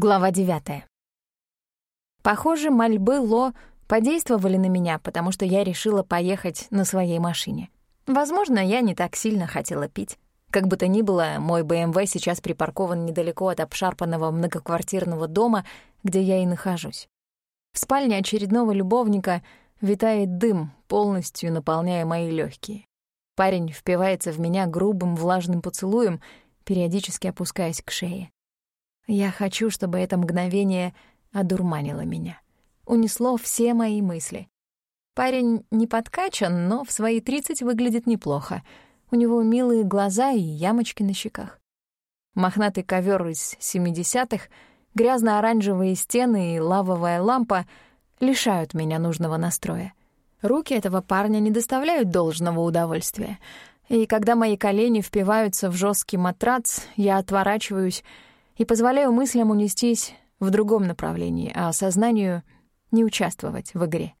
Глава 9. Похоже, мольбы Ло подействовали на меня, потому что я решила поехать на своей машине. Возможно, я не так сильно хотела пить. Как бы то ни было, мой БМВ сейчас припаркован недалеко от обшарпанного многоквартирного дома, где я и нахожусь. В спальне очередного любовника витает дым, полностью наполняя мои легкие. Парень впивается в меня грубым влажным поцелуем, периодически опускаясь к шее. Я хочу, чтобы это мгновение одурманило меня. Унесло все мои мысли. Парень не подкачан, но в свои тридцать выглядит неплохо. У него милые глаза и ямочки на щеках. Мохнатый ковер из семидесятых, грязно-оранжевые стены и лавовая лампа лишают меня нужного настроя. Руки этого парня не доставляют должного удовольствия. И когда мои колени впиваются в жесткий матрац, я отворачиваюсь и позволяю мыслям унестись в другом направлении, а сознанию не участвовать в игре.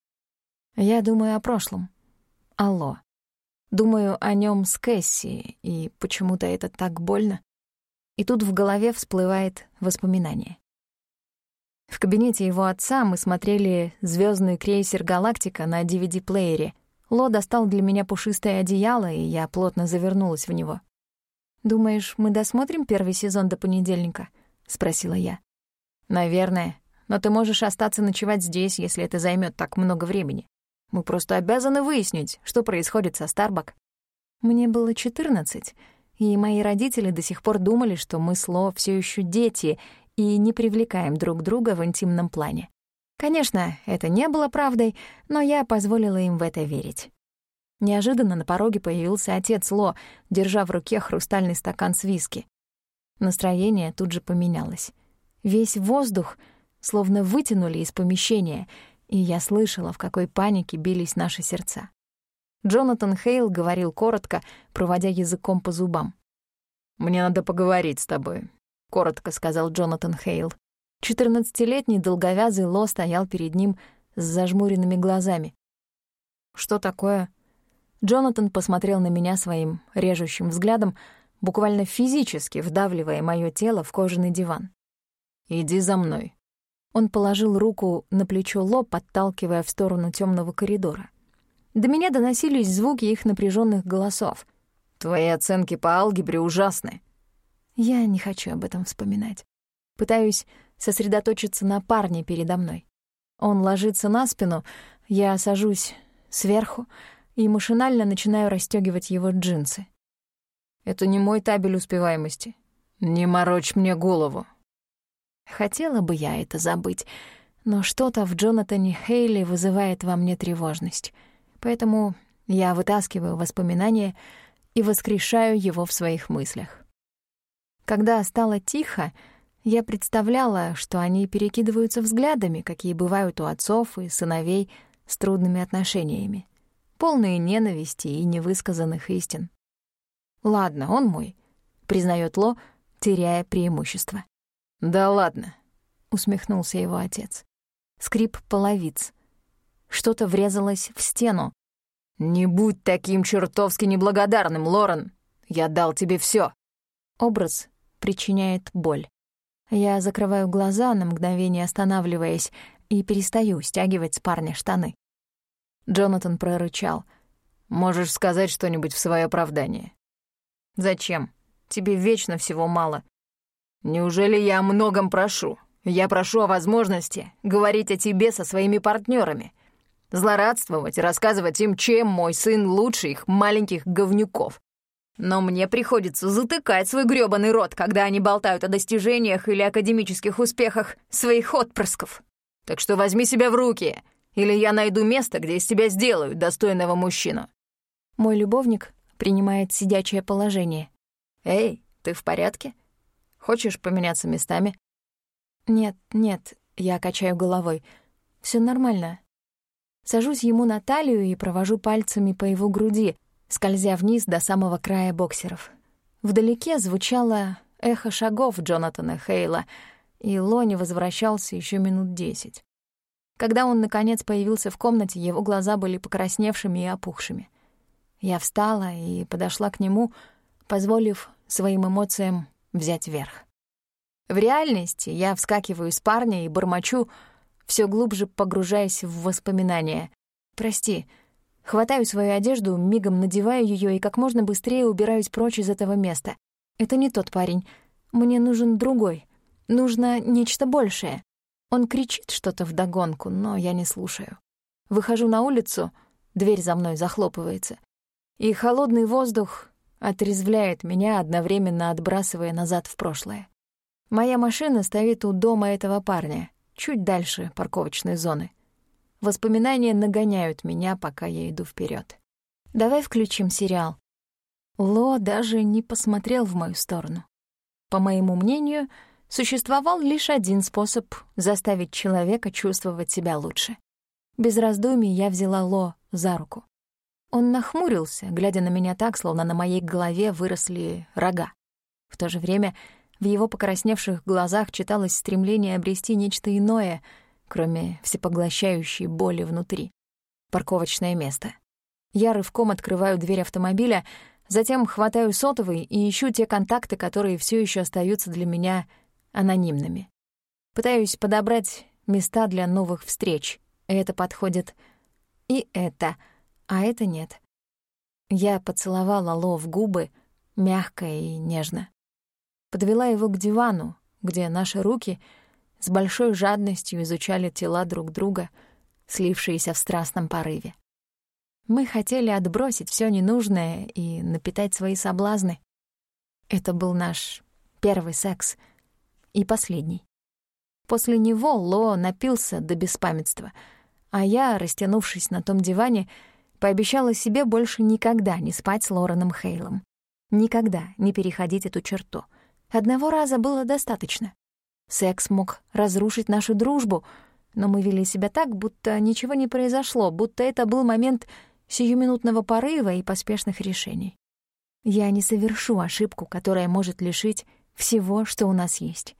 Я думаю о прошлом. Алло. Думаю о нем с Кэсси, и почему-то это так больно. И тут в голове всплывает воспоминание. В кабинете его отца мы смотрели звездный крейсер «Галактика» на DVD-плеере. Ло достал для меня пушистое одеяло, и я плотно завернулась в него. «Думаешь, мы досмотрим первый сезон до понедельника?» — спросила я. «Наверное. Но ты можешь остаться ночевать здесь, если это займет так много времени. Мы просто обязаны выяснить, что происходит со Старбак». Мне было четырнадцать, и мои родители до сих пор думали, что мы с Ло все еще дети и не привлекаем друг друга в интимном плане. Конечно, это не было правдой, но я позволила им в это верить. Неожиданно на пороге появился отец Ло, держа в руке хрустальный стакан с виски. Настроение тут же поменялось. Весь воздух словно вытянули из помещения, и я слышала, в какой панике бились наши сердца. Джонатан Хейл говорил коротко, проводя языком по зубам. «Мне надо поговорить с тобой», — коротко сказал Джонатан Хейл. Четырнадцатилетний долговязый Ло стоял перед ним с зажмуренными глазами. «Что такое?» Джонатан посмотрел на меня своим режущим взглядом, буквально физически вдавливая моё тело в кожаный диван. «Иди за мной». Он положил руку на плечо Ло, подталкивая в сторону тёмного коридора. До меня доносились звуки их напряжённых голосов. «Твои оценки по алгебре ужасны». Я не хочу об этом вспоминать. Пытаюсь сосредоточиться на парне передо мной. Он ложится на спину, я сажусь сверху, и машинально начинаю расстёгивать его джинсы. Это не мой табель успеваемости. Не морочь мне голову. Хотела бы я это забыть, но что-то в Джонатане Хейли вызывает во мне тревожность. Поэтому я вытаскиваю воспоминания и воскрешаю его в своих мыслях. Когда стало тихо, я представляла, что они перекидываются взглядами, какие бывают у отцов и сыновей с трудными отношениями полные ненависти и невысказанных истин. «Ладно, он мой», — признает Ло, теряя преимущество. «Да ладно», — усмехнулся его отец. Скрип половиц. Что-то врезалось в стену. «Не будь таким чертовски неблагодарным, Лорен! Я дал тебе все. Образ причиняет боль. Я закрываю глаза, на мгновение останавливаясь, и перестаю стягивать с парня штаны. Джонатан прорычал. «Можешь сказать что-нибудь в свое оправдание?» «Зачем? Тебе вечно всего мало». «Неужели я о многом прошу? Я прошу о возможности говорить о тебе со своими партнерами, злорадствовать, рассказывать им, чем мой сын лучше их маленьких говнюков. Но мне приходится затыкать свой грёбаный рот, когда они болтают о достижениях или академических успехах своих отпрысков. Так что возьми себя в руки или я найду место, где из тебя сделают достойного мужчину». Мой любовник принимает сидячее положение. «Эй, ты в порядке? Хочешь поменяться местами?» «Нет, нет», — я качаю головой. Все нормально». Сажусь ему на талию и провожу пальцами по его груди, скользя вниз до самого края боксеров. Вдалеке звучало эхо шагов Джонатана Хейла, и Лони возвращался еще минут десять. Когда он, наконец, появился в комнате, его глаза были покрасневшими и опухшими. Я встала и подошла к нему, позволив своим эмоциям взять верх. В реальности я вскакиваю с парня и бормочу, все глубже погружаясь в воспоминания. «Прости». Хватаю свою одежду, мигом надеваю ее и как можно быстрее убираюсь прочь из этого места. Это не тот парень. Мне нужен другой. Нужно нечто большее. Он кричит что-то вдогонку, но я не слушаю. Выхожу на улицу, дверь за мной захлопывается. И холодный воздух отрезвляет меня, одновременно отбрасывая назад в прошлое. Моя машина стоит у дома этого парня, чуть дальше парковочной зоны. Воспоминания нагоняют меня, пока я иду вперед. Давай включим сериал. Ло даже не посмотрел в мою сторону. По моему мнению, существовал лишь один способ заставить человека чувствовать себя лучше. Без раздумий я взяла Ло за руку. Он нахмурился, глядя на меня так, словно на моей голове выросли рога. В то же время в его покрасневших глазах читалось стремление обрести нечто иное, кроме всепоглощающей боли внутри. Парковочное место. Я рывком открываю дверь автомобиля, затем хватаю сотовый и ищу те контакты, которые все еще остаются для меня анонимными. Пытаюсь подобрать места для новых встреч. Это подходит и это — а это нет. Я поцеловала Ло в губы, мягко и нежно. Подвела его к дивану, где наши руки с большой жадностью изучали тела друг друга, слившиеся в страстном порыве. Мы хотели отбросить все ненужное и напитать свои соблазны. Это был наш первый секс и последний. После него Ло напился до беспамятства, а я, растянувшись на том диване, Пообещала себе больше никогда не спать с Лореном Хейлом. Никогда не переходить эту черту. Одного раза было достаточно. Секс мог разрушить нашу дружбу, но мы вели себя так, будто ничего не произошло, будто это был момент сиюминутного порыва и поспешных решений. Я не совершу ошибку, которая может лишить всего, что у нас есть.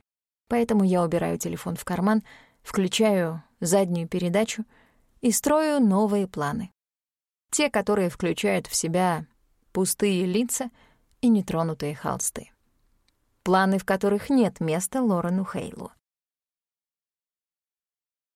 Поэтому я убираю телефон в карман, включаю заднюю передачу и строю новые планы. Те, которые включают в себя пустые лица и нетронутые холсты. Планы, в которых нет места Лорену Хейлу.